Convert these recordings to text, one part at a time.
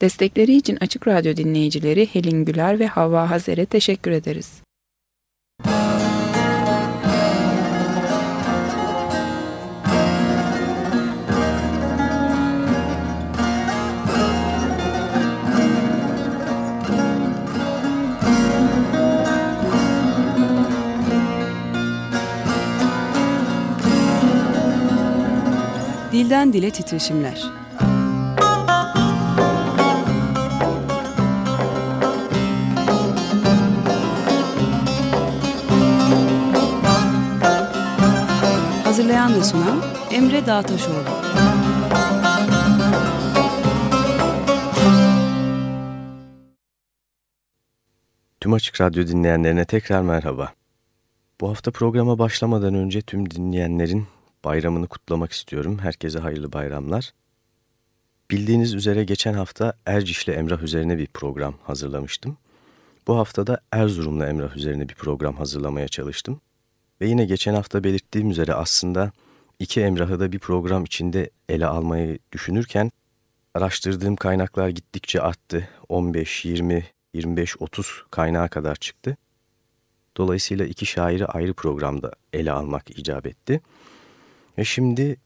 Destekleri için Açık Radyo dinleyicileri Helin Güler ve Havva Hazer'e teşekkür ederiz. Dilden Dile Titreşimler Hazırlayan ve sunan Emre Dağtaşoğlu. Tüm Açık Radyo dinleyenlerine tekrar merhaba. Bu hafta programa başlamadan önce tüm dinleyenlerin bayramını kutlamak istiyorum. Herkese hayırlı bayramlar. Bildiğiniz üzere geçen hafta Erciş'le Emrah üzerine bir program hazırlamıştım. Bu hafta da Erzurum'la Emrah üzerine bir program hazırlamaya çalıştım. Ve yine geçen hafta belirttiğim üzere aslında iki Emrah'ı da bir program içinde ele almayı düşünürken araştırdığım kaynaklar gittikçe arttı. 15, 20, 25, 30 kaynağa kadar çıktı. Dolayısıyla iki şairi ayrı programda ele almak icap etti. Ve şimdi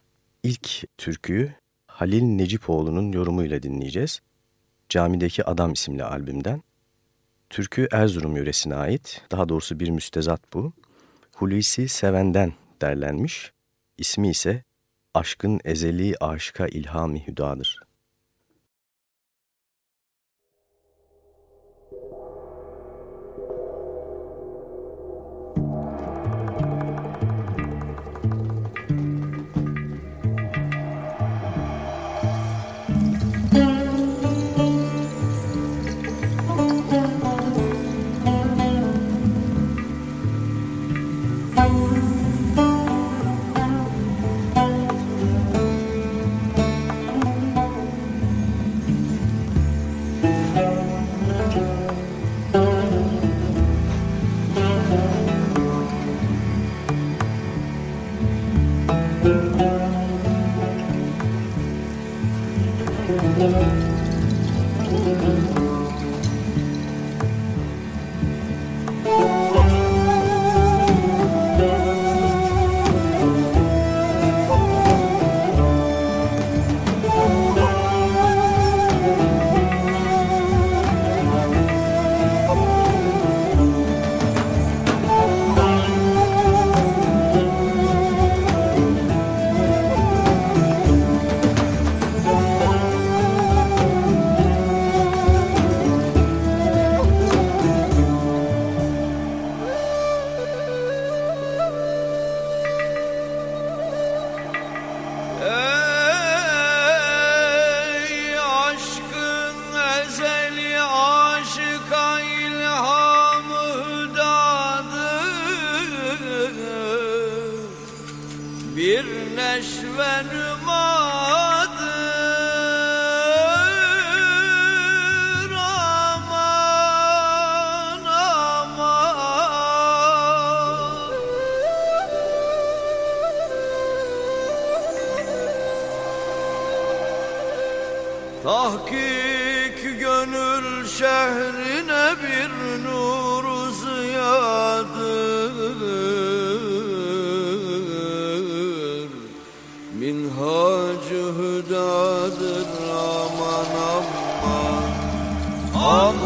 ilk türküyü Halil Necipoğlu'nun yorumuyla dinleyeceğiz. Camideki Adam isimli albümden. Türkü Erzurum yöresine ait, daha doğrusu bir müstezat bu. Hulusi Seven'den derlenmiş, ismi ise Aşkın Ezeli Aşka İlhami Hüdadır. Tahkik gönül şehrine bir nur ziyadır Minhacı hüdadır aman aman. Aman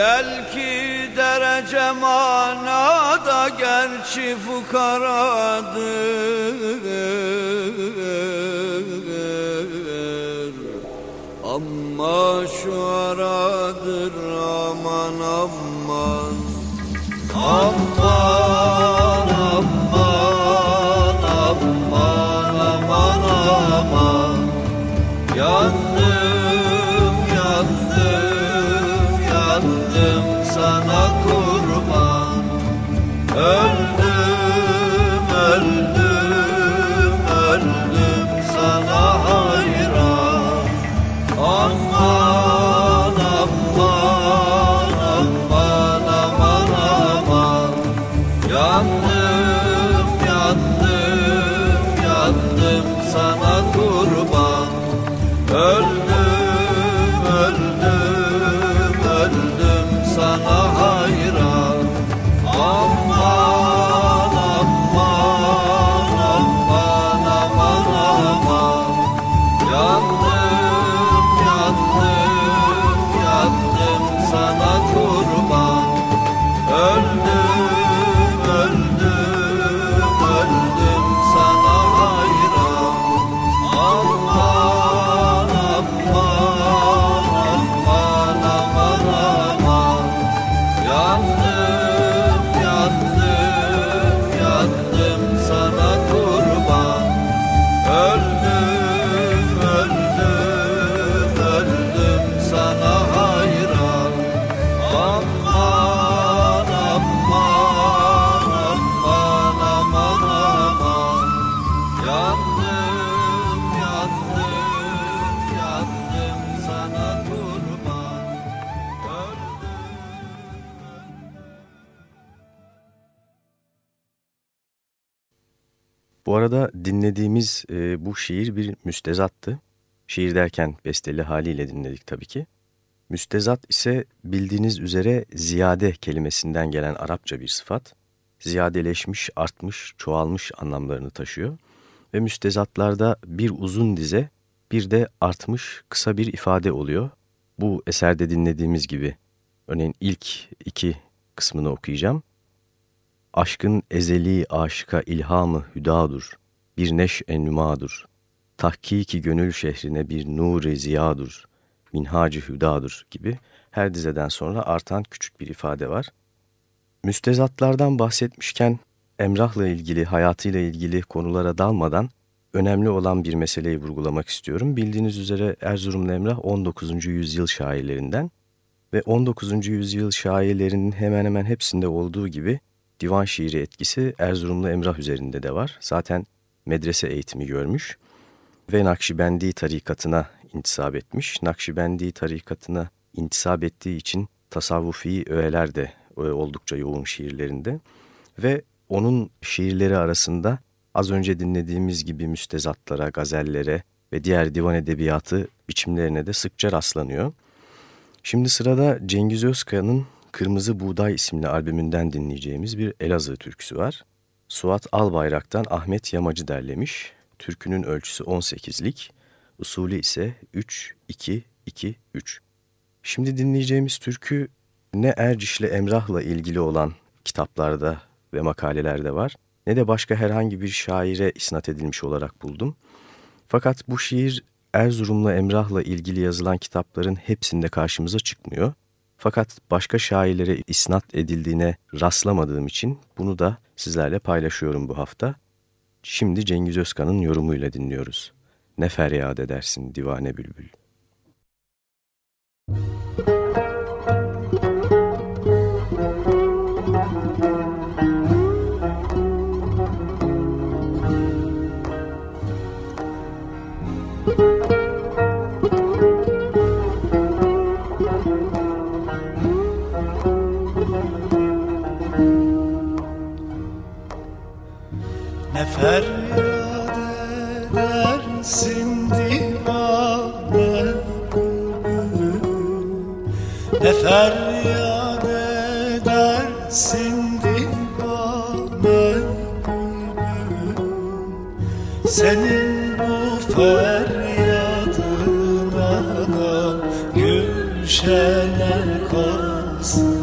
Gel ki derece manada gerçi fukaradır dinlediğimiz e, bu şiir bir müstezattı. Şiir derken besteli haliyle dinledik tabii ki. Müstezat ise bildiğiniz üzere ziyade kelimesinden gelen Arapça bir sıfat. Ziyadeleşmiş, artmış, çoğalmış anlamlarını taşıyor. Ve müstezatlarda bir uzun dize, bir de artmış kısa bir ifade oluyor. Bu eserde dinlediğimiz gibi. Örneğin ilk iki kısmını okuyacağım. Aşkın ezeli aşıka ilhamı hüdadur, bir neş ennumadur. Tahkiki gönül şehrine bir nur-i ziyadur, minhacı hüdadur gibi her dizeden sonra artan küçük bir ifade var. Müstezatlardan bahsetmişken Emrah'la ilgili, hayatıyla ilgili konulara dalmadan önemli olan bir meseleyi vurgulamak istiyorum. Bildiğiniz üzere Erzurumlu Emrah 19. yüzyıl şairlerinden ve 19. yüzyıl şairlerinin hemen hemen hepsinde olduğu gibi divan şiiri etkisi Erzurumlu Emrah üzerinde de var. Zaten medrese eğitimi görmüş ve Nakşibendi tarikatına intisap etmiş. Nakşibendi tarikatına intisap ettiği için tasavvufi öğeler de e, oldukça yoğun şiirlerinde ve onun şiirleri arasında az önce dinlediğimiz gibi müstezatlara, gazellere ve diğer divan edebiyatı biçimlerine de sıkça rastlanıyor. Şimdi sırada Cengiz Özkaya'nın Kırmızı Buğday isimli albümünden dinleyeceğimiz bir Elazığ türküsü var. Suat Albayrak'tan Ahmet Yamacı derlemiş. Türkünün ölçüsü 18'lik, usulü ise 3-2-2-3. Şimdi dinleyeceğimiz türkü ne Erciş'le Emrah'la ilgili olan kitaplarda ve makalelerde var ne de başka herhangi bir şaire isnat edilmiş olarak buldum. Fakat bu şiir Erzurum'la Emrah'la ilgili yazılan kitapların hepsinde karşımıza çıkmıyor. Fakat başka şairlere isnat edildiğine rastlamadığım için bunu da sizlerle paylaşıyorum bu hafta. Şimdi Cengiz Özkan'ın yorumuyla dinliyoruz. Ne feryat edersin divane bülbül. Ne feryat edersin divane bülbül Senin bu feryadın anam Gülşene kalsın.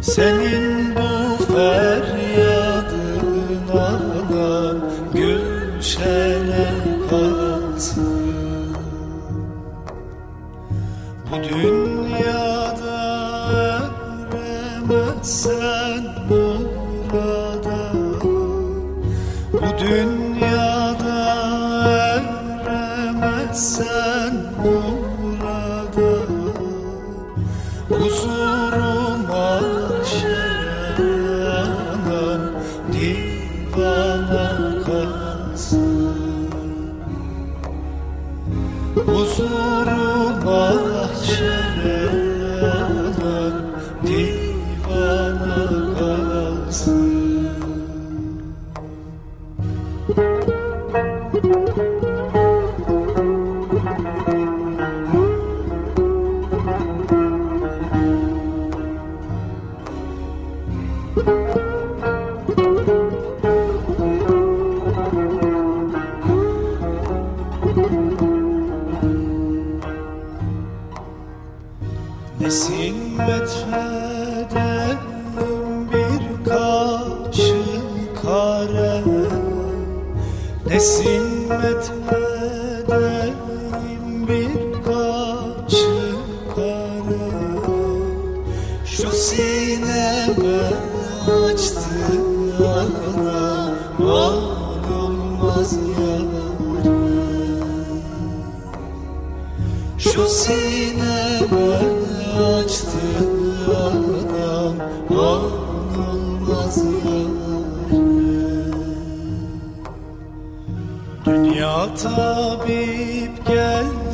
Senin bu feryadın anam Gülşene kalsın bu dünyada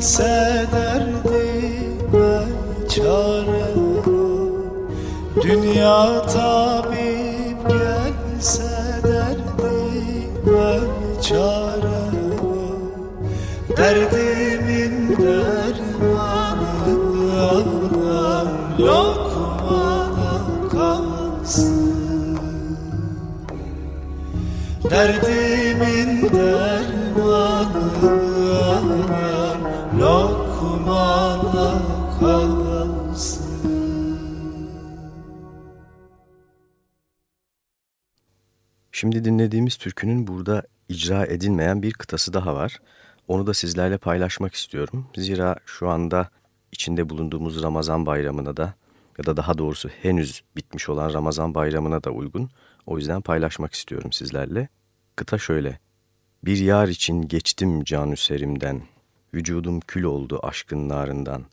gelse derdime çare Dünya tabip gelse derdime çare Derdimin dermanı anam lokmana kalsın. Derdimin dermanı Şimdi dinlediğimiz türkünün burada icra edilmeyen bir kıtası daha var. Onu da sizlerle paylaşmak istiyorum. Zira şu anda içinde bulunduğumuz Ramazan bayramına da ya da daha doğrusu henüz bitmiş olan Ramazan bayramına da uygun. O yüzden paylaşmak istiyorum sizlerle. Kıta şöyle. Bir yar için geçtim canü serimden. Vücudum kül oldu aşkın narından.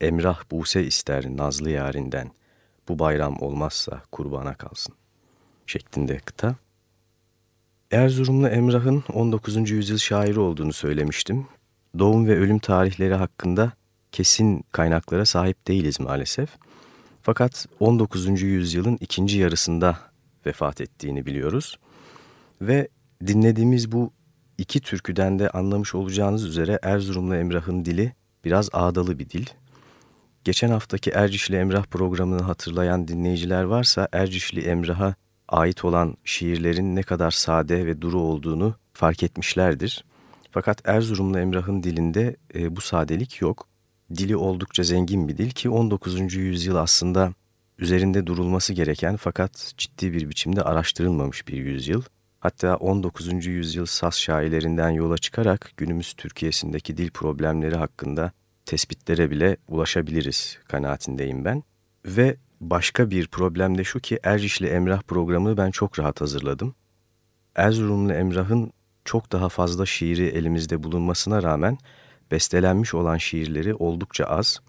Emrah buse ister nazlı yarinden. Bu bayram olmazsa kurbana kalsın. Şeklinde kıta. Erzurumlu Emrah'ın 19. yüzyıl şairi olduğunu söylemiştim. Doğum ve ölüm tarihleri hakkında kesin kaynaklara sahip değiliz maalesef. Fakat 19. yüzyılın ikinci yarısında vefat ettiğini biliyoruz. Ve dinlediğimiz bu iki türküden de anlamış olacağınız üzere Erzurumlu Emrah'ın dili biraz ağdalı bir dil. Geçen haftaki Ercişli Emrah programını hatırlayan dinleyiciler varsa Ercişli Emrah'a ait olan şiirlerin ne kadar sade ve duru olduğunu fark etmişlerdir. Fakat Erzurumlu Emrah'ın dilinde e, bu sadelik yok. Dili oldukça zengin bir dil ki 19. yüzyıl aslında üzerinde durulması gereken fakat ciddi bir biçimde araştırılmamış bir yüzyıl. Hatta 19. yüzyıl Saz şairlerinden yola çıkarak günümüz Türkiye'sindeki dil problemleri hakkında tespitlere bile ulaşabiliriz kanaatindeyim ben. Ve başka bir problem de şu ki Ercişli Emrah programını ben çok rahat hazırladım. Erzurumlu Emrah'ın çok daha fazla şiiri elimizde bulunmasına rağmen bestelenmiş olan şiirleri oldukça az.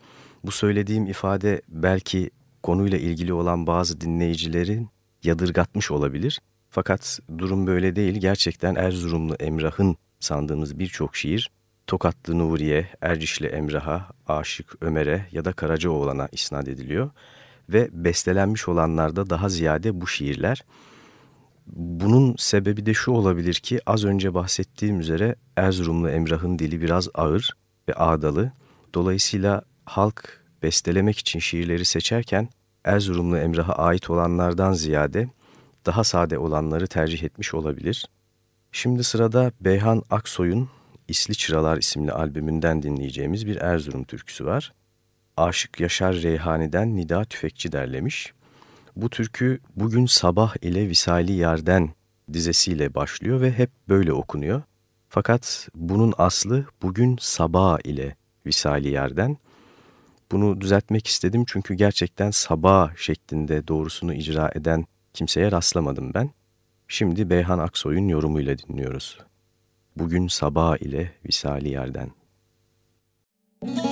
Bu söylediğim ifade belki konuyla ilgili olan bazı dinleyicilerin yadırgatmış olabilir. Fakat durum böyle değil. Gerçekten Erzurumlu Emrah'ın sandığımız birçok şiir Tokatlı Nuriye, Ercişli Emrah'a, Aşık Ömer'e ya da Karacaoğlan'a isnat ediliyor. Ve bestelenmiş olanlarda daha ziyade bu şiirler. Bunun sebebi de şu olabilir ki az önce bahsettiğim üzere Erzurumlu Emrah'ın dili biraz ağır ve ağdalı. Dolayısıyla halk bestelemek için şiirleri seçerken Erzurumlu Emrah'a ait olanlardan ziyade daha sade olanları tercih etmiş olabilir. Şimdi sırada Beyhan Aksoy'un İsli Çıralar isimli albümünden dinleyeceğimiz bir Erzurum türküsü var. Aşık Yaşar Reyhani'den Nida Tüfekçi derlemiş. Bu türkü bugün sabah ile Visali Yerden dizesiyle başlıyor ve hep böyle okunuyor. Fakat bunun aslı bugün sabah ile Visali Yerden. Bunu düzeltmek istedim çünkü gerçekten sabah şeklinde doğrusunu icra eden kimseye rastlamadım ben. Şimdi Beyhan Aksoy'un yorumuyla dinliyoruz. Bugün sabah ile Visali Yerden. Müzik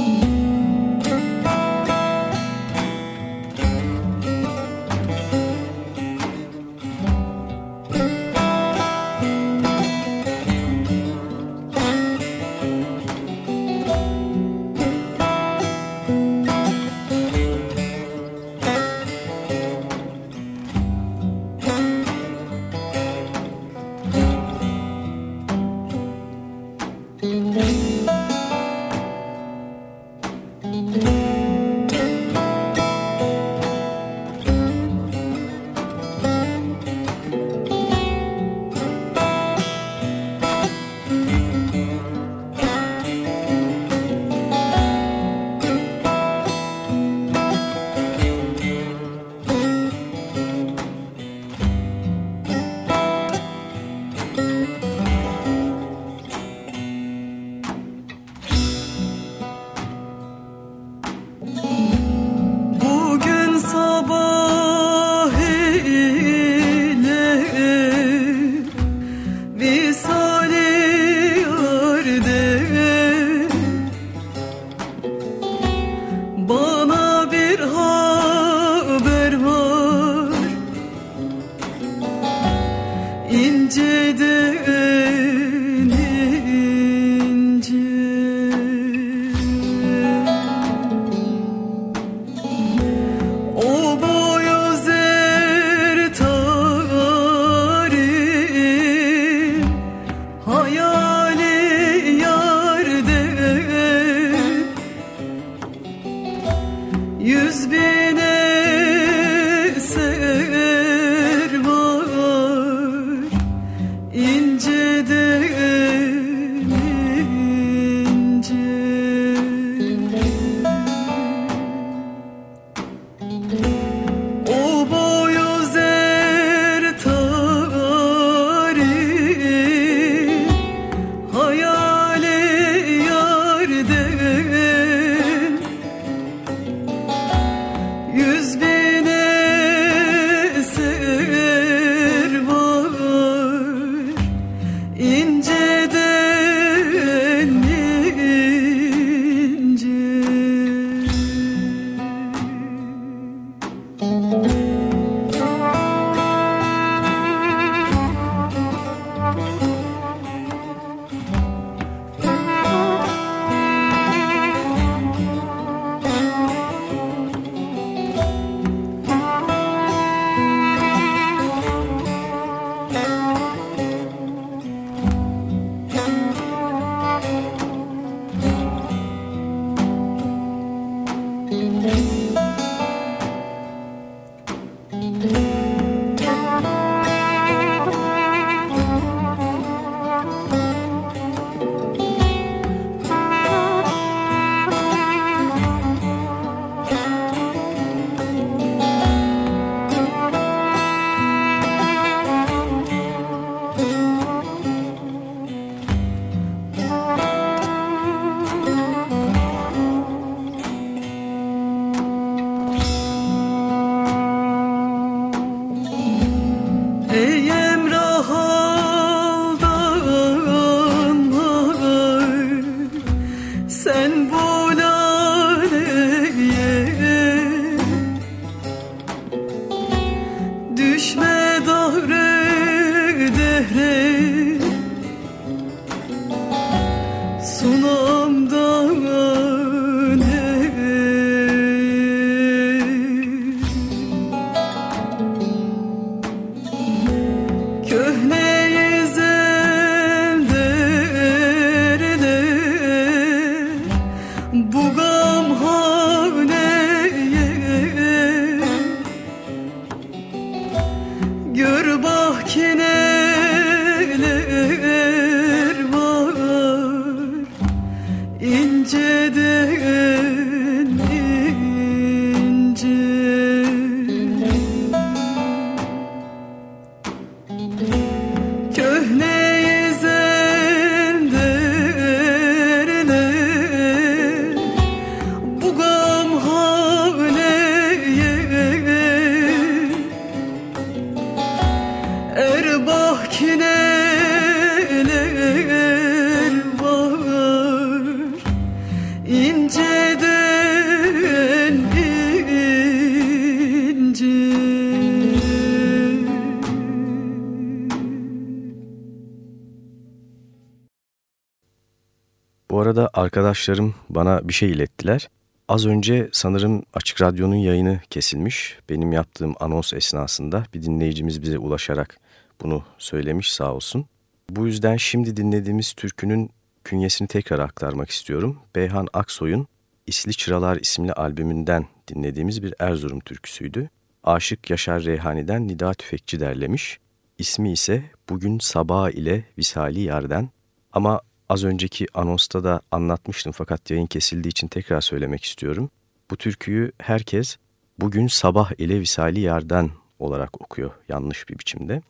arkadaşlarım bana bir şey ilettiler. Az önce sanırım Açık Radyo'nun yayını kesilmiş. Benim yaptığım anons esnasında bir dinleyicimiz bize ulaşarak bunu söylemiş sağ olsun. Bu yüzden şimdi dinlediğimiz türkünün künyesini tekrar aktarmak istiyorum. Beyhan Aksoy'un İsli Çıralar isimli albümünden dinlediğimiz bir Erzurum türküsüydü. Aşık Yaşar Reyhani'den Nida Tüfekçi derlemiş. İsmi ise Bugün Sabah ile Visali Yerden. Ama Az önceki anonsta da anlatmıştım fakat yayın kesildiği için tekrar söylemek istiyorum. Bu türküyü herkes bugün sabah ile Visali Yarden olarak okuyor yanlış bir biçimde.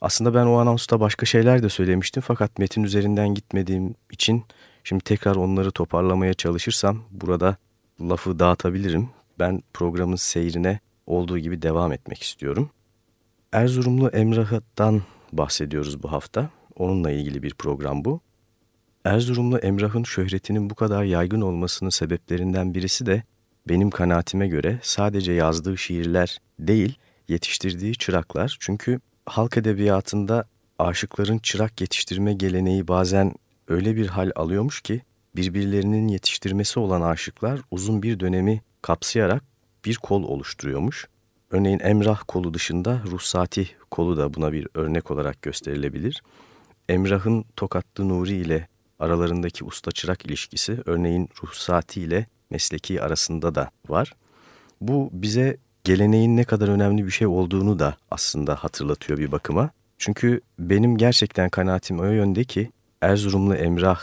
Aslında ben o anonsta başka şeyler de söylemiştim fakat metin üzerinden gitmediğim için şimdi tekrar onları toparlamaya çalışırsam burada lafı dağıtabilirim. Ben programın seyrine olduğu gibi devam etmek istiyorum. Erzurumlu Emrah'tan bahsediyoruz bu hafta. Onunla ilgili bir program bu. Erzurumlu Emrah'ın şöhretinin bu kadar yaygın olmasının sebeplerinden birisi de benim kanaatime göre sadece yazdığı şiirler değil, yetiştirdiği çıraklar. Çünkü halk edebiyatında aşıkların çırak yetiştirme geleneği bazen öyle bir hal alıyormuş ki birbirlerinin yetiştirmesi olan aşıklar uzun bir dönemi kapsayarak bir kol oluşturuyormuş. Örneğin Emrah kolu dışında Ruhsati kolu da buna bir örnek olarak gösterilebilir. Emrah'ın Tokatlı Nuri ile aralarındaki usta-çırak ilişkisi örneğin ruhsati ile mesleki arasında da var. Bu bize geleneğin ne kadar önemli bir şey olduğunu da aslında hatırlatıyor bir bakıma. Çünkü benim gerçekten kanaatim o yönde ki Erzurumlu Emrah,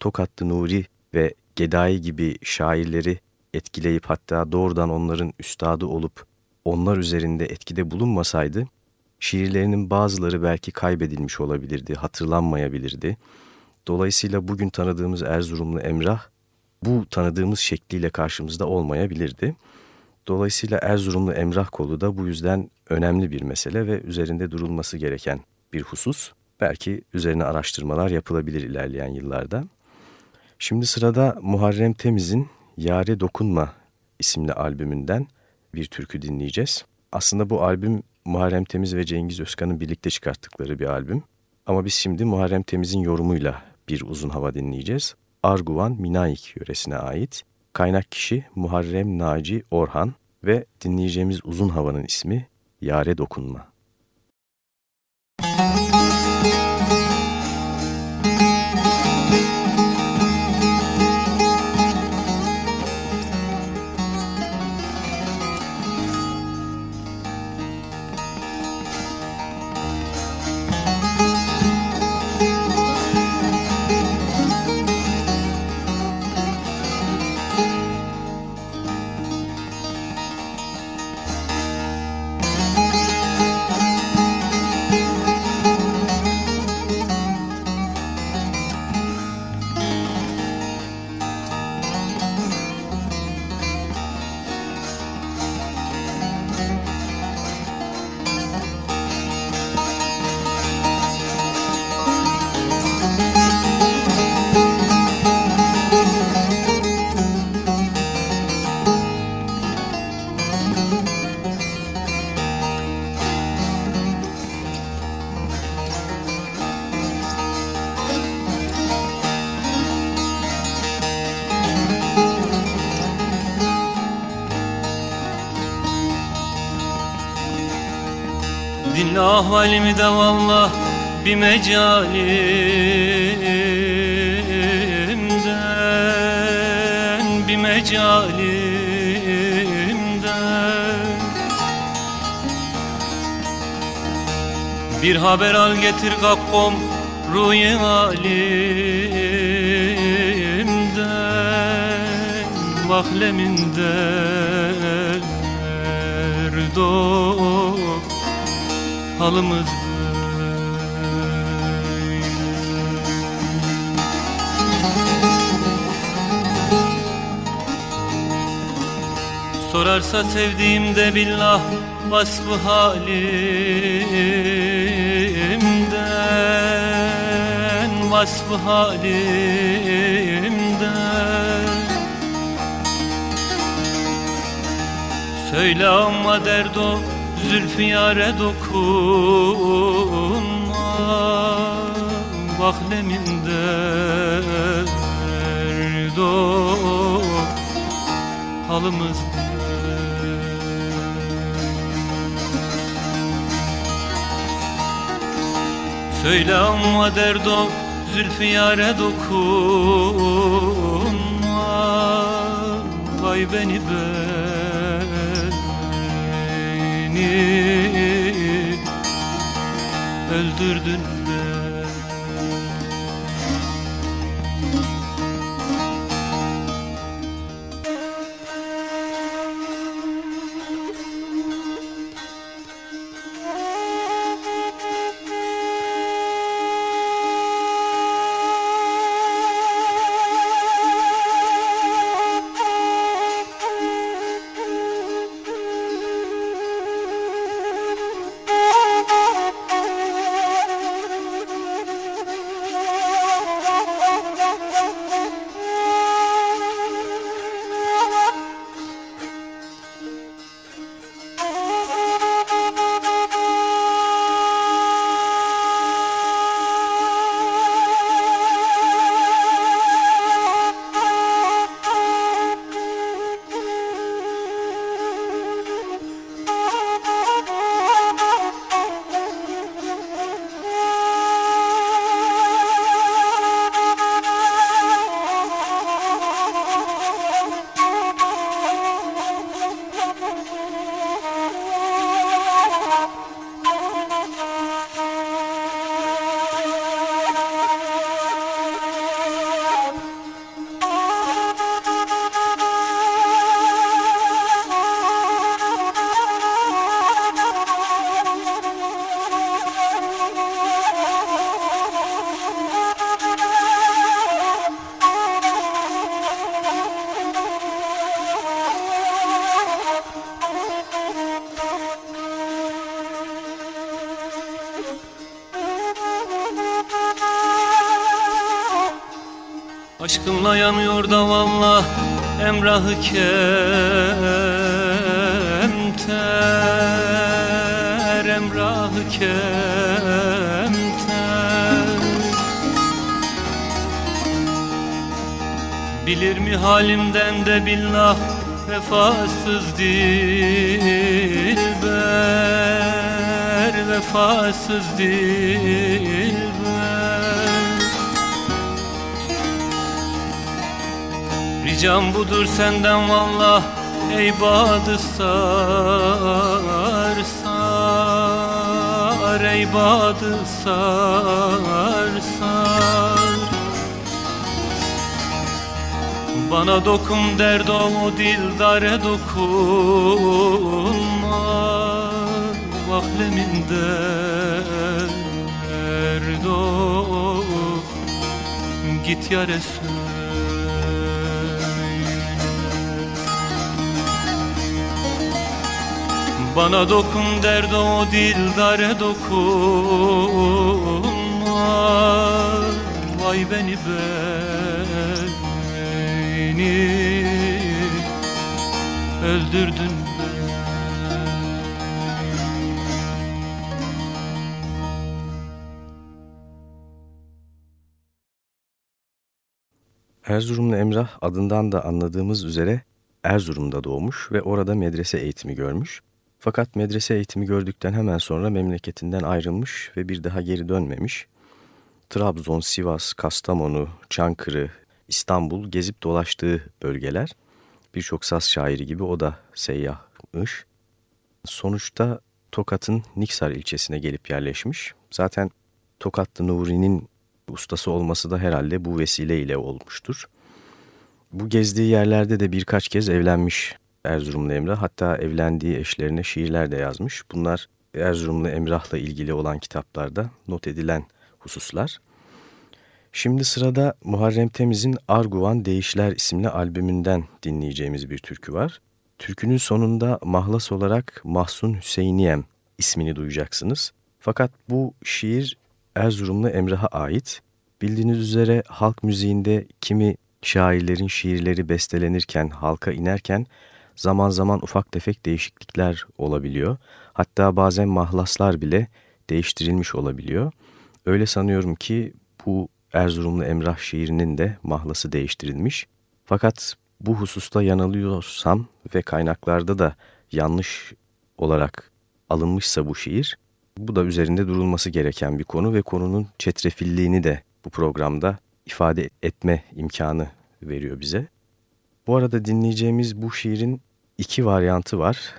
Tokatlı Nuri ve Gedai gibi şairleri etkileyip hatta doğrudan onların üstadı olup onlar üzerinde etkide bulunmasaydı şiirlerinin bazıları belki kaybedilmiş olabilirdi, hatırlanmayabilirdi Dolayısıyla bugün tanıdığımız Erzurumlu Emrah bu tanıdığımız şekliyle karşımızda olmayabilirdi. Dolayısıyla Erzurumlu Emrah kolu da bu yüzden önemli bir mesele ve üzerinde durulması gereken bir husus. Belki üzerine araştırmalar yapılabilir ilerleyen yıllarda. Şimdi sırada Muharrem Temiz'in Yare Dokunma isimli albümünden bir türkü dinleyeceğiz. Aslında bu albüm Muharrem Temiz ve Cengiz Özkan'ın birlikte çıkarttıkları bir albüm. Ama biz şimdi Muharrem Temiz'in yorumuyla bir uzun hava dinleyeceğiz. Arguvan Minaik yöresine ait. Kaynak kişi Muharrem Naci Orhan ve dinleyeceğimiz uzun havanın ismi Yare Dokunma. Dinle ahvalimi de vallah bir mecalimden Bir mecalimden. Bir haber al getir kakkom ruhi halimden Mahleminden Erdoğan halımız. Sorarsa sevdiğimde billah vasfı halimden vasfı halimde Söyle ama derdo zülfiyare dokunma Vahleminde derdo halımız Söyle ama derdo zülfiyare dokunma Vay beni beni. Öldürdün emrahı kemter Emrahı kemter Bilir mi halimden de billah vefasız dilber Vefasız dilber Ricam budur senden vallah ey badı sar ey badı sar Bana dokun derdo o dildare dokunma Vahleminde derdo git ya Resul Bana dokun derdi o dildare dokunma Vay beni beni. Öldürdün Erzurumlu Emrah adından da anladığımız üzere Erzurum'da doğmuş ve orada medrese eğitimi görmüş. Fakat medrese eğitimi gördükten hemen sonra memleketinden ayrılmış ve bir daha geri dönmemiş. Trabzon, Sivas, Kastamonu, Çankırı, İstanbul gezip dolaştığı bölgeler. Birçok saz şairi gibi o da seyyahmış. Sonuçta Tokat'ın Niksar ilçesine gelip yerleşmiş. Zaten Tokatlı Nuri'nin ustası olması da herhalde bu vesileyle olmuştur. Bu gezdiği yerlerde de birkaç kez evlenmiş Erzurumlu Emrah. Hatta evlendiği eşlerine şiirler de yazmış. Bunlar Erzurumlu Emrah'la ilgili olan kitaplarda not edilen hususlar. Şimdi sırada Muharrem Temiz'in Arguvan Değişler isimli albümünden dinleyeceğimiz bir türkü var. Türkünün sonunda mahlas olarak Mahsun Hüseyiniyem ismini duyacaksınız. Fakat bu şiir Erzurumlu Emrah'a ait Bildiğiniz üzere halk müziğinde kimi şairlerin şiirleri bestelenirken, halka inerken zaman zaman ufak tefek değişiklikler olabiliyor. Hatta bazen mahlaslar bile değiştirilmiş olabiliyor. Öyle sanıyorum ki bu Erzurumlu Emrah şiirinin de mahlası değiştirilmiş. Fakat bu hususta yanılıyorsam ve kaynaklarda da yanlış olarak alınmışsa bu şiir, bu da üzerinde durulması gereken bir konu ve konunun çetrefilliğini de bu programda ifade etme imkanı veriyor bize. Bu arada dinleyeceğimiz bu şiirin iki varyantı var.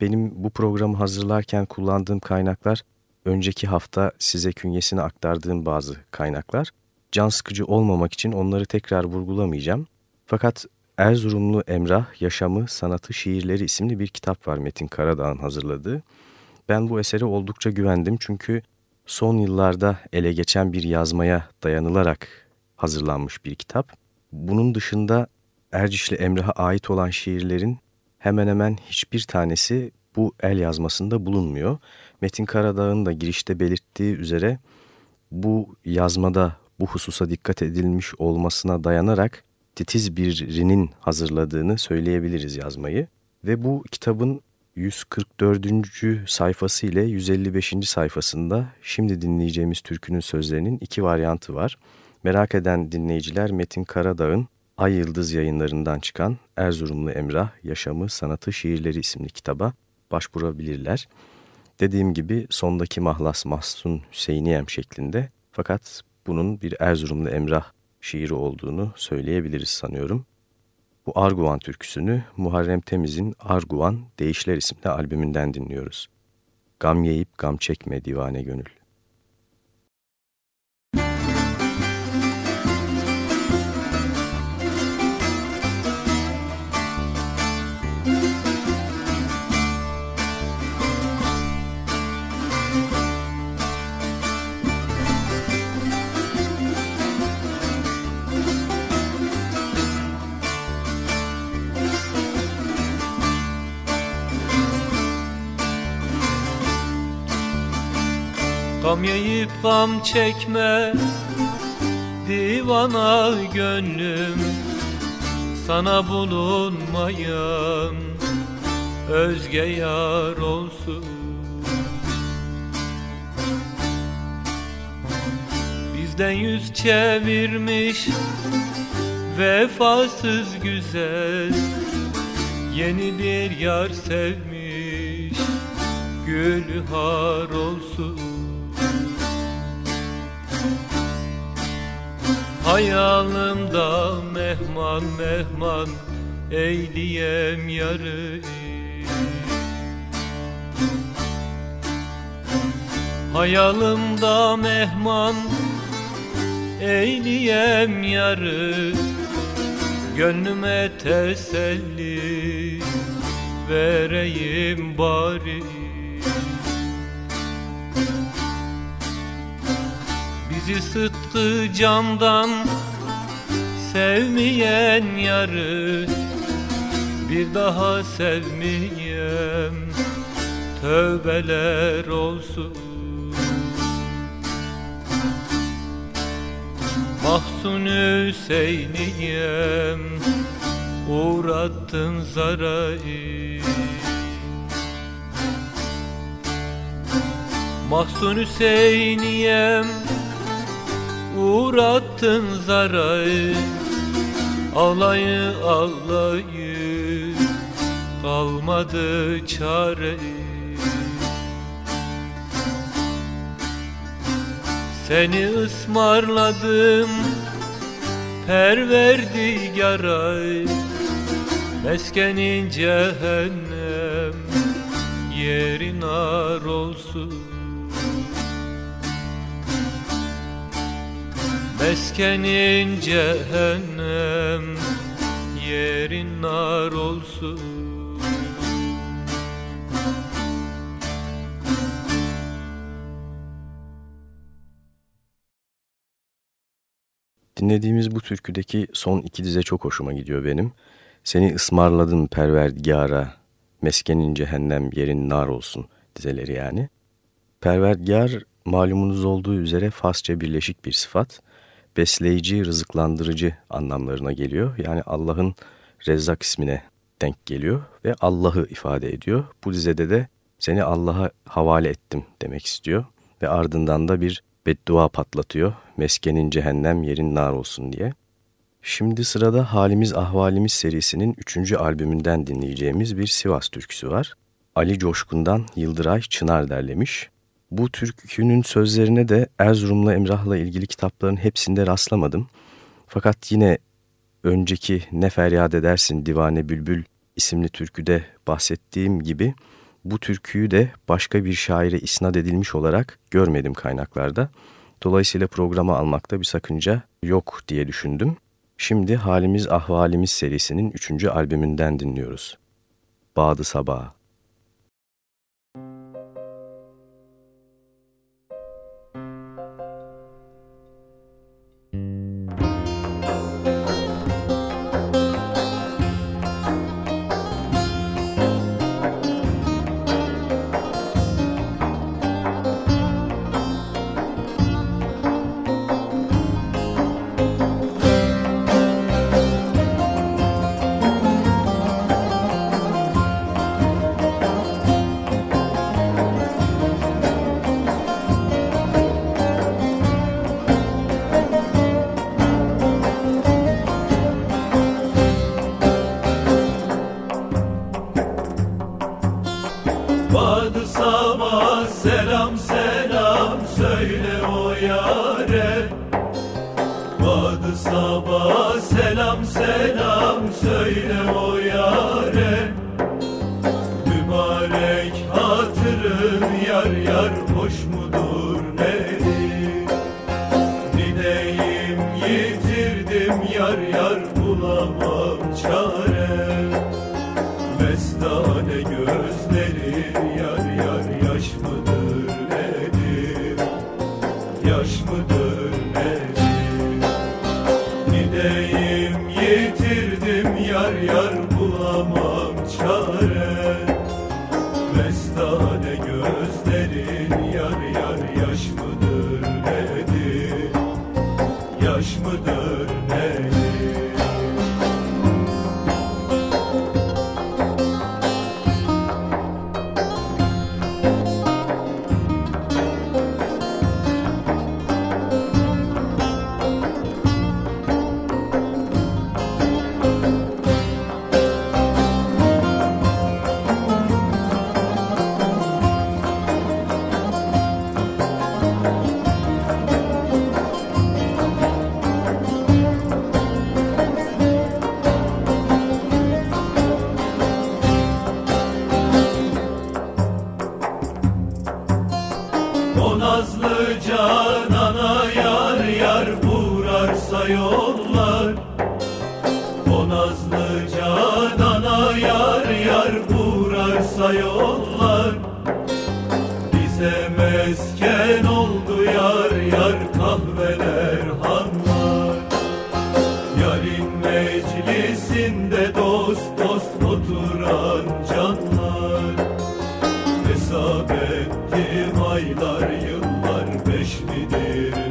Benim bu programı hazırlarken kullandığım kaynaklar önceki hafta size künyesini aktardığım bazı kaynaklar. Can sıkıcı olmamak için onları tekrar vurgulamayacağım. Fakat Erzurumlu Emrah Yaşamı, Sanatı, Şiirleri isimli bir kitap var Metin Karadağ'ın hazırladığı. Ben bu esere oldukça güvendim çünkü son yıllarda ele geçen bir yazmaya dayanılarak hazırlanmış bir kitap. Bunun dışında Ercişli Emrah'a ait olan şiirlerin hemen hemen hiçbir tanesi bu el yazmasında bulunmuyor. Metin Karadağ'ın da girişte belirttiği üzere bu yazmada bu hususa dikkat edilmiş olmasına dayanarak titiz birinin hazırladığını söyleyebiliriz yazmayı. Ve bu kitabın 144. sayfası ile 155. sayfasında şimdi dinleyeceğimiz türkünün sözlerinin iki varyantı var. Merak eden dinleyiciler Metin Karadağ'ın Ay Yıldız yayınlarından çıkan Erzurumlu Emrah Yaşamı Sanatı Şiirleri isimli kitaba başvurabilirler. Dediğim gibi sondaki mahlas Mahsun Hüseyiniyem şeklinde fakat bunun bir Erzurumlu Emrah şiiri olduğunu söyleyebiliriz sanıyorum. Bu Arguvan türküsünü Muharrem Temiz'in Arguvan Değişler isimli albümünden dinliyoruz. Gam yiyip gam çekme divane gönül. Gam yiyip gam çekme Divana gönlüm. Sana bulunmayan Özge yar olsun. Bizden yüz çevirmiş Vefasız güzel. Yeni bir yar sevmiş Gülhar olsun Hayalımda mehman mehman eyleyem yarı Hayalımda mehman eyleyem yarı Gönlüme teselli vereyim bari Bizi sıtkı candan. Sevmeyen yarı Bir daha sevmeyem tövbeler olsun. Mahzun Hüseyin'iyem uğrattın zarayı. Mahzun Hüseyin'iyem uğrattın zarayı Ağlayı ağlayı kalmadı çare Seni ısmarladım perverdigara Meskenin cehennem yerin ar olsun Meskenin cehennem yerin nar olsun Dinlediğimiz bu türküdeki son iki dize çok hoşuma gidiyor benim. Seni ısmarladım perverdigara, meskenin cehennem yerin nar olsun dizeleri yani. Perverdigar malumunuz olduğu üzere Farsça birleşik bir sıfat. Besleyici, rızıklandırıcı anlamlarına geliyor. Yani Allah'ın Rezzak ismine denk geliyor ve Allah'ı ifade ediyor. Bu dizede de seni Allah'a havale ettim demek istiyor ve ardından da bir beddua patlatıyor. Meskenin cehennem yerin nar olsun diye. Şimdi sırada Halimiz Ahvalimiz serisinin 3. albümünden dinleyeceğimiz bir Sivas türküsü var. Ali Coşkun'dan Yıldıray Çınar derlemiş. Bu türkünün sözlerine de Erzurum'la Emrah'la ilgili kitapların hepsinde rastlamadım. Fakat yine önceki Ne Feryat Edersin Divane Bülbül isimli türküde bahsettiğim gibi bu türküyü de başka bir şaire isnat edilmiş olarak görmedim kaynaklarda. Dolayısıyla programa almakta bir sakınca yok diye düşündüm. Şimdi Halimiz Ahvalimiz serisinin 3. albümünden dinliyoruz. Bağdı Sabah. Vardı sabah selam selam söyle o yare. Mübarek hatırın yar yar hoş mudur meclisinde dost dost oturan canlar? Hesap ettim aylar yıllar beş midir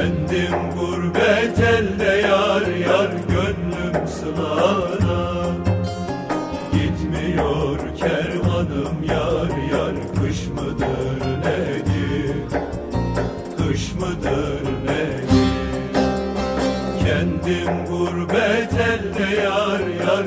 Kendim gurbet elde yar yar gönlüm sılada Gitmiyor kervanım yar yar kış mıdır nedir? Kış mıdır nedir? Kendim gurbet elde yar yar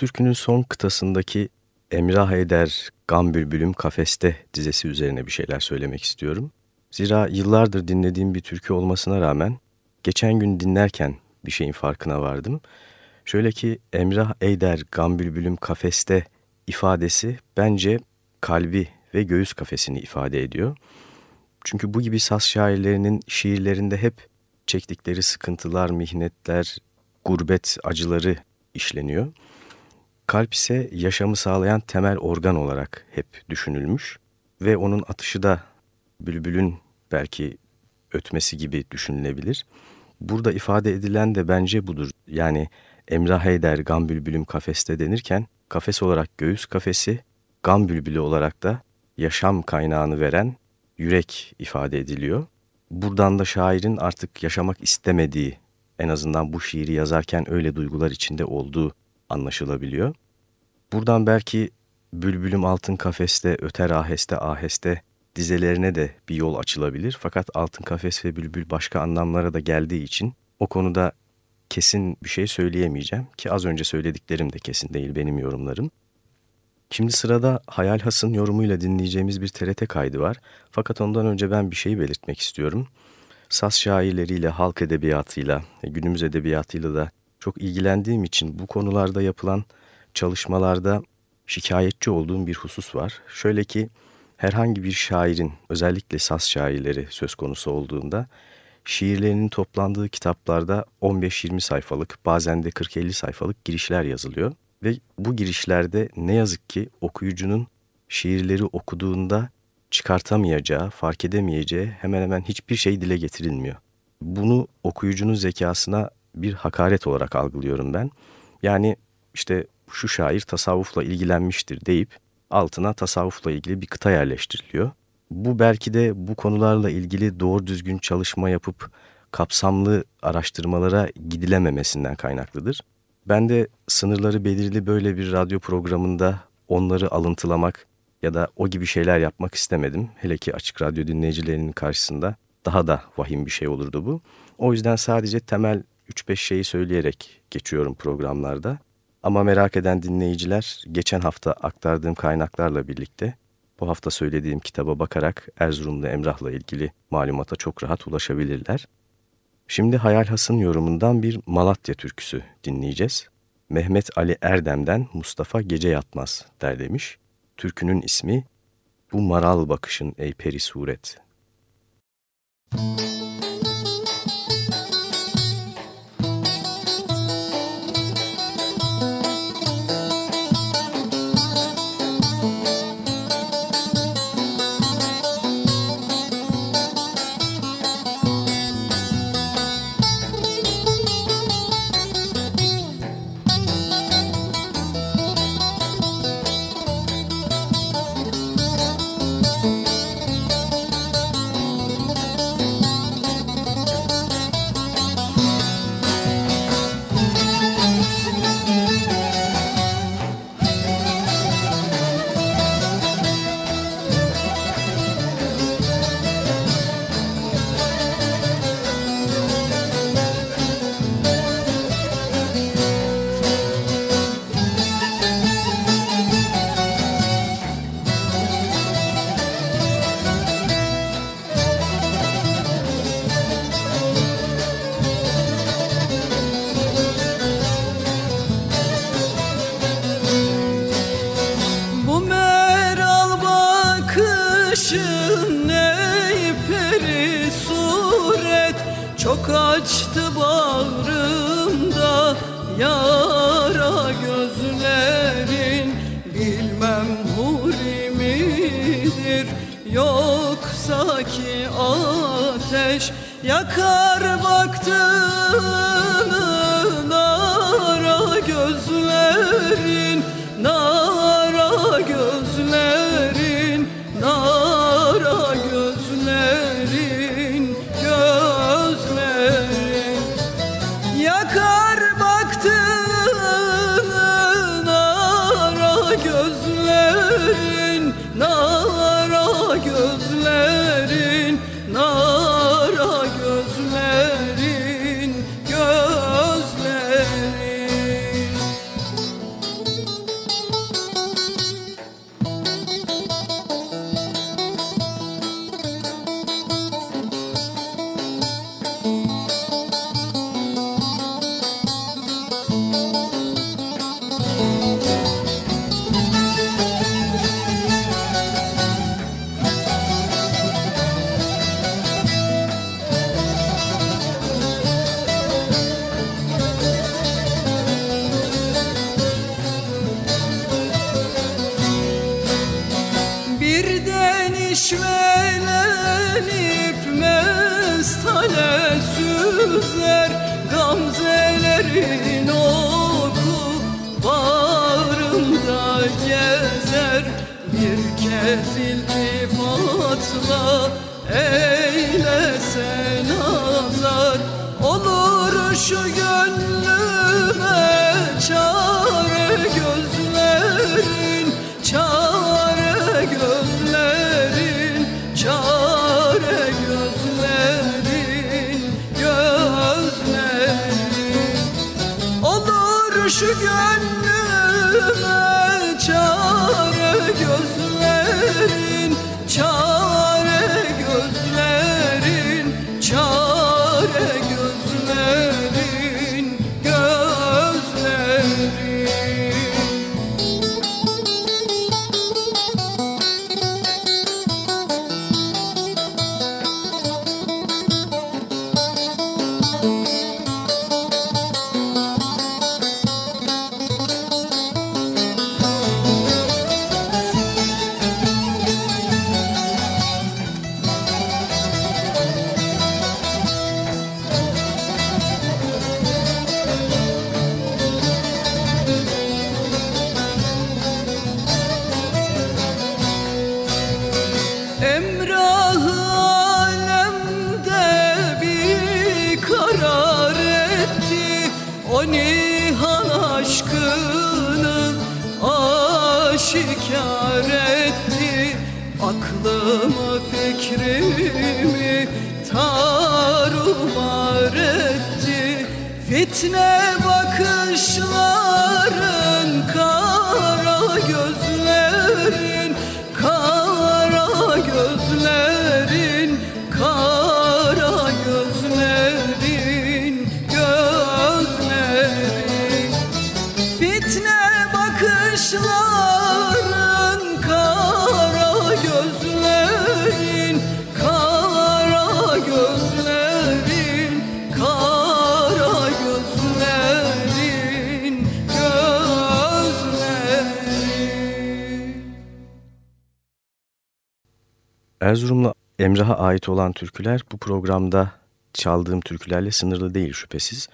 türkünün son kıtasındaki Emrah Eder Gam Bülbülüm Kafeste dizesi üzerine bir şeyler söylemek istiyorum. Zira yıllardır dinlediğim bir türkü olmasına rağmen geçen gün dinlerken bir şeyin farkına vardım. Şöyle ki Emrah Eder Gam Bülbülüm Kafeste ifadesi bence kalbi ve göğüs kafesini ifade ediyor. Çünkü bu gibi saz şairlerinin şiirlerinde hep çektikleri sıkıntılar, mihnetler, gurbet acıları işleniyor. Kalp ise yaşamı sağlayan temel organ olarak hep düşünülmüş ve onun atışı da bülbülün belki ötmesi gibi düşünülebilir. Burada ifade edilen de bence budur. Yani Emrah Heyder gam bülbülüm kafeste denirken kafes olarak göğüs kafesi, gam bülbülü olarak da yaşam kaynağını veren yürek ifade ediliyor. Buradan da şairin artık yaşamak istemediği, en azından bu şiiri yazarken öyle duygular içinde olduğu anlaşılabiliyor. Buradan belki Bülbülüm Altın Kafeste, Öter Aheste Aheste dizelerine de bir yol açılabilir. Fakat Altın Kafes ve Bülbül başka anlamlara da geldiği için o konuda kesin bir şey söyleyemeyeceğim. Ki az önce söylediklerim de kesin değil benim yorumlarım. Şimdi sırada Hayal Has'ın yorumuyla dinleyeceğimiz bir TRT kaydı var. Fakat ondan önce ben bir şey belirtmek istiyorum. Saz şairleriyle, halk edebiyatıyla, günümüz edebiyatıyla da çok ilgilendiğim için bu konularda yapılan çalışmalarda şikayetçi olduğum bir husus var. Şöyle ki herhangi bir şairin özellikle saz şairleri söz konusu olduğunda şiirlerinin toplandığı kitaplarda 15-20 sayfalık bazen de 40-50 sayfalık girişler yazılıyor. Ve bu girişlerde ne yazık ki okuyucunun şiirleri okuduğunda çıkartamayacağı, fark edemeyeceği hemen hemen hiçbir şey dile getirilmiyor. Bunu okuyucunun zekasına bir hakaret olarak algılıyorum ben. Yani işte şu şair tasavvufla ilgilenmiştir deyip altına tasavvufla ilgili bir kıta yerleştiriliyor. Bu belki de bu konularla ilgili doğru düzgün çalışma yapıp kapsamlı araştırmalara gidilememesinden kaynaklıdır. Ben de sınırları belirli böyle bir radyo programında onları alıntılamak ya da o gibi şeyler yapmak istemedim. Hele ki açık radyo dinleyicilerinin karşısında daha da vahim bir şey olurdu bu. O yüzden sadece temel 3-5 şeyi söyleyerek geçiyorum programlarda. Ama merak eden dinleyiciler geçen hafta aktardığım kaynaklarla birlikte bu hafta söylediğim kitaba bakarak Erzurumlu Emrah'la ilgili malumata çok rahat ulaşabilirler. Şimdi Hayal Has'ın yorumundan bir Malatya türküsü dinleyeceğiz. Mehmet Ali Erdem'den Mustafa Gece Yatmaz der demiş. Türkünün ismi Bu Maral Bakışın Ey Peri Suret. Müzik Erzurumlu Emrah'a ait olan türküler bu programda çaldığım türkülerle sınırlı değil şüphesiz.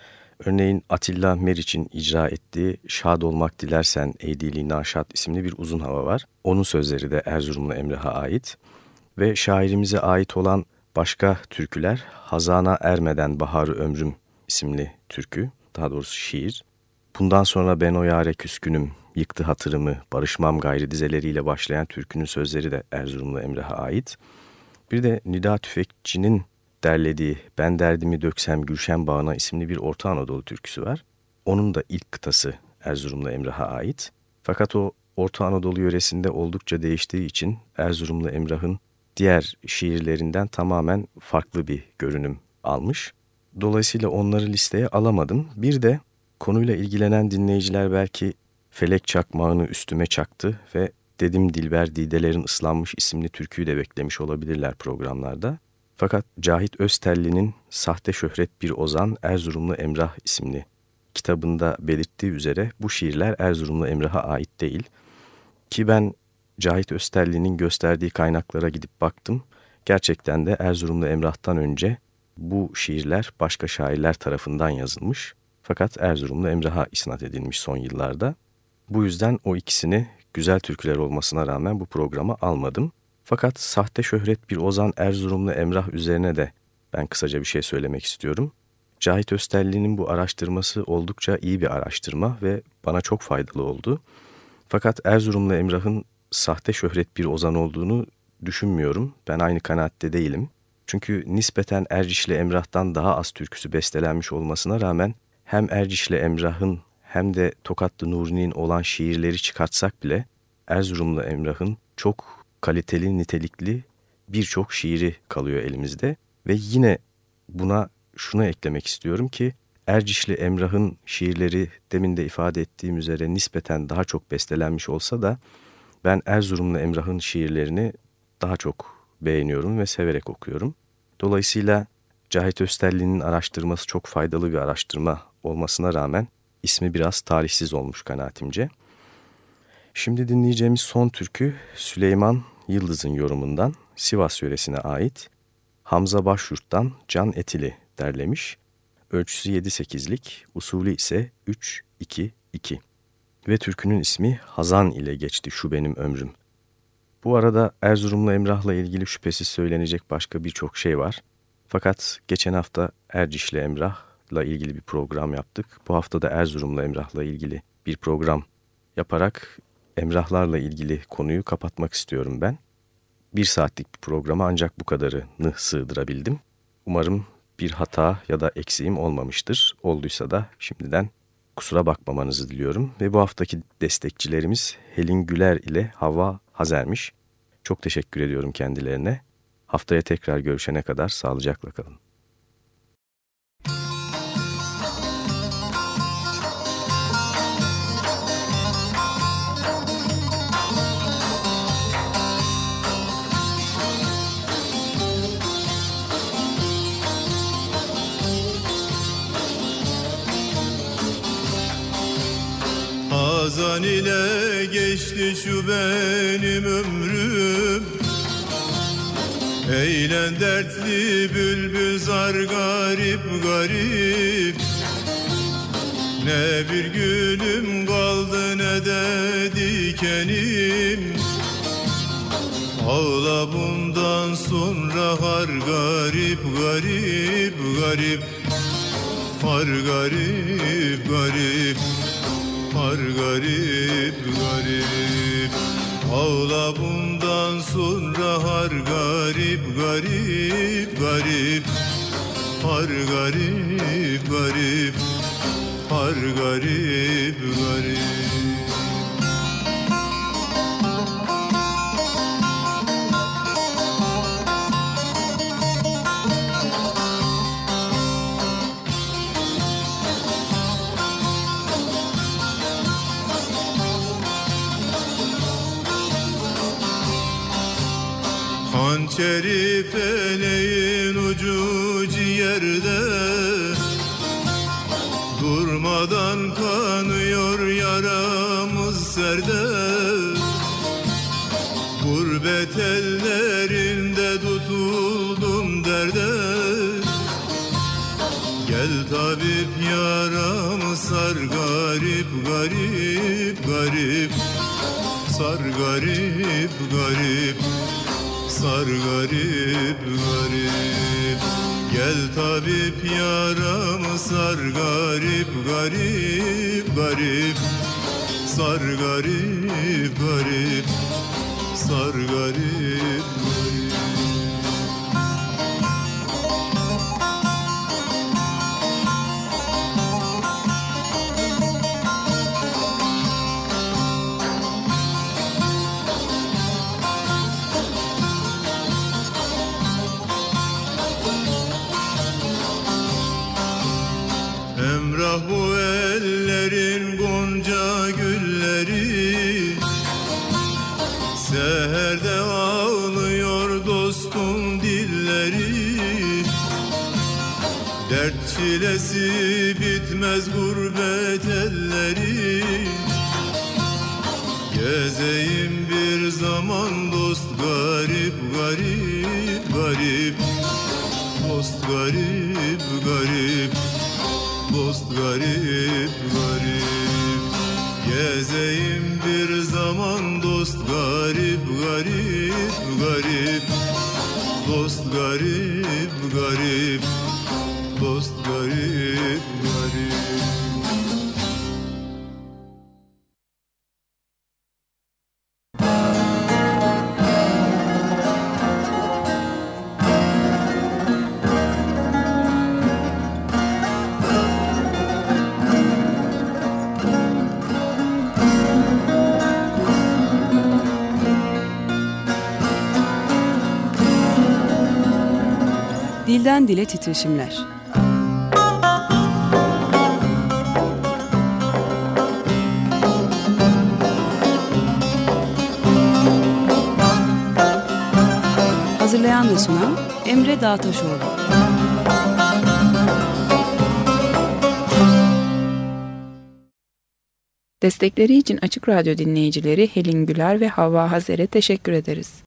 Örneğin Atilla Meriç'in icra ettiği Şad Olmak Dilersen Eydili Naşat isimli bir uzun hava var. Onun sözleri de Erzurumlu Emrah'a ait. Ve şairimize ait olan başka türküler Hazana Ermeden Baharı Ömrüm isimli türkü, daha doğrusu şiir. Bundan sonra ben o yare küskünüm, yıktı hatırımı, barışmam gayri dizeleriyle başlayan türkünün sözleri de Erzurumlu Emrah'a ait. Bir de Nida Tüfekçi'nin derlediği Ben Derdimi Döksem Gülşen Bağına isimli bir Orta Anadolu türküsü var. Onun da ilk kıtası Erzurumlu Emrah'a ait. Fakat o Orta Anadolu yöresinde oldukça değiştiği için Erzurumlu Emrah'ın diğer şiirlerinden tamamen farklı bir görünüm almış. Dolayısıyla onları listeye alamadım. Bir de konuyla ilgilenen dinleyiciler belki Felek Çakmağını üstüme çaktı ve Dedim Dilber Didelerin ıslanmış isimli türküyü de beklemiş olabilirler programlarda. Fakat Cahit Öztelli'nin Sahte Şöhret Bir Ozan Erzurumlu Emrah isimli kitabında belirttiği üzere bu şiirler Erzurumlu Emrah'a ait değil. Ki ben Cahit Öztelli'nin gösterdiği kaynaklara gidip baktım. Gerçekten de Erzurumlu Emrah'tan önce bu şiirler başka şairler tarafından yazılmış. Fakat Erzurumlu Emrah'a isnat edilmiş son yıllarda. Bu yüzden o ikisini güzel türküler olmasına rağmen bu programa almadım. Fakat sahte şöhret bir Ozan Erzurumlu Emrah üzerine de ben kısaca bir şey söylemek istiyorum. Cahit Östelli'nin bu araştırması oldukça iyi bir araştırma ve bana çok faydalı oldu. Fakat Erzurumlu Emrah'ın sahte şöhret bir ozan olduğunu düşünmüyorum. Ben aynı kanaatte değilim. Çünkü nispeten Erciş'le Emrah'tan daha az türküsü bestelenmiş olmasına rağmen hem Erciş'le Emrah'ın hem de Tokatlı Nuri'nin olan şiirleri çıkartsak bile Erzurumlu Emrah'ın çok kaliteli, nitelikli birçok şiiri kalıyor elimizde. Ve yine buna şunu eklemek istiyorum ki Ercişli Emrah'ın şiirleri demin de ifade ettiğim üzere nispeten daha çok bestelenmiş olsa da ben Erzurumlu Emrah'ın şiirlerini daha çok beğeniyorum ve severek okuyorum. Dolayısıyla Cahit Östelli'nin araştırması çok faydalı bir araştırma olmasına rağmen ismi biraz tarihsiz olmuş kanaatimce. Şimdi dinleyeceğimiz son türkü Süleyman Yıldız'ın yorumundan Sivas yöresine ait Hamza Başyurt'tan Can Etili derlemiş. Ölçüsü 7-8'lik, usulü ise 3-2-2. Ve türkünün ismi Hazan ile geçti şu benim ömrüm. Bu arada Erzurumlu Emrah'la ilgili şüphesiz söylenecek başka birçok şey var. Fakat geçen hafta Erciş'le Emrah'la ilgili bir program yaptık. Bu hafta da Erzurumlu Emrah'la ilgili bir program yaparak Emrahlarla ilgili konuyu kapatmak istiyorum ben. Bir saatlik bir programa ancak bu kadarını sığdırabildim. Umarım bir hata ya da eksiğim olmamıştır. Olduysa da şimdiden kusura bakmamanızı diliyorum. Ve bu haftaki destekçilerimiz Helin Güler ile Hava Hazermiş. Çok teşekkür ediyorum kendilerine. Haftaya tekrar görüşene kadar sağlıcakla kalın. Hazan ile geçti şu benim ömrüm Eğlen dertli bülbül zar garip garip. Ne bir gülüm kaldı ne de dikenim. Ağla bundan sonra har garip garip garip. Har garip garip Har garip garip Ağla bundan sonra har garip garip garip. Har garip garip. Har garip garip Hançeri feleğin ucu ciğerde. Durmadan kanıyor yaramız serde. Gurbet ellerinde tutuldum derde. Gel tabip yaramı sar garip garip garip. Sar garip garip sar garip garip. Gel tabip yaramı sar garip garip garip. Sar garip garip Sar garip çilesi bitmez gurbet titreşimler. Hazırlayan ve sunan Emre Dağtaşoğlu. Destekleri için Açık Radyo dinleyicileri Helin Güler ve Havva Hazer'e teşekkür ederiz.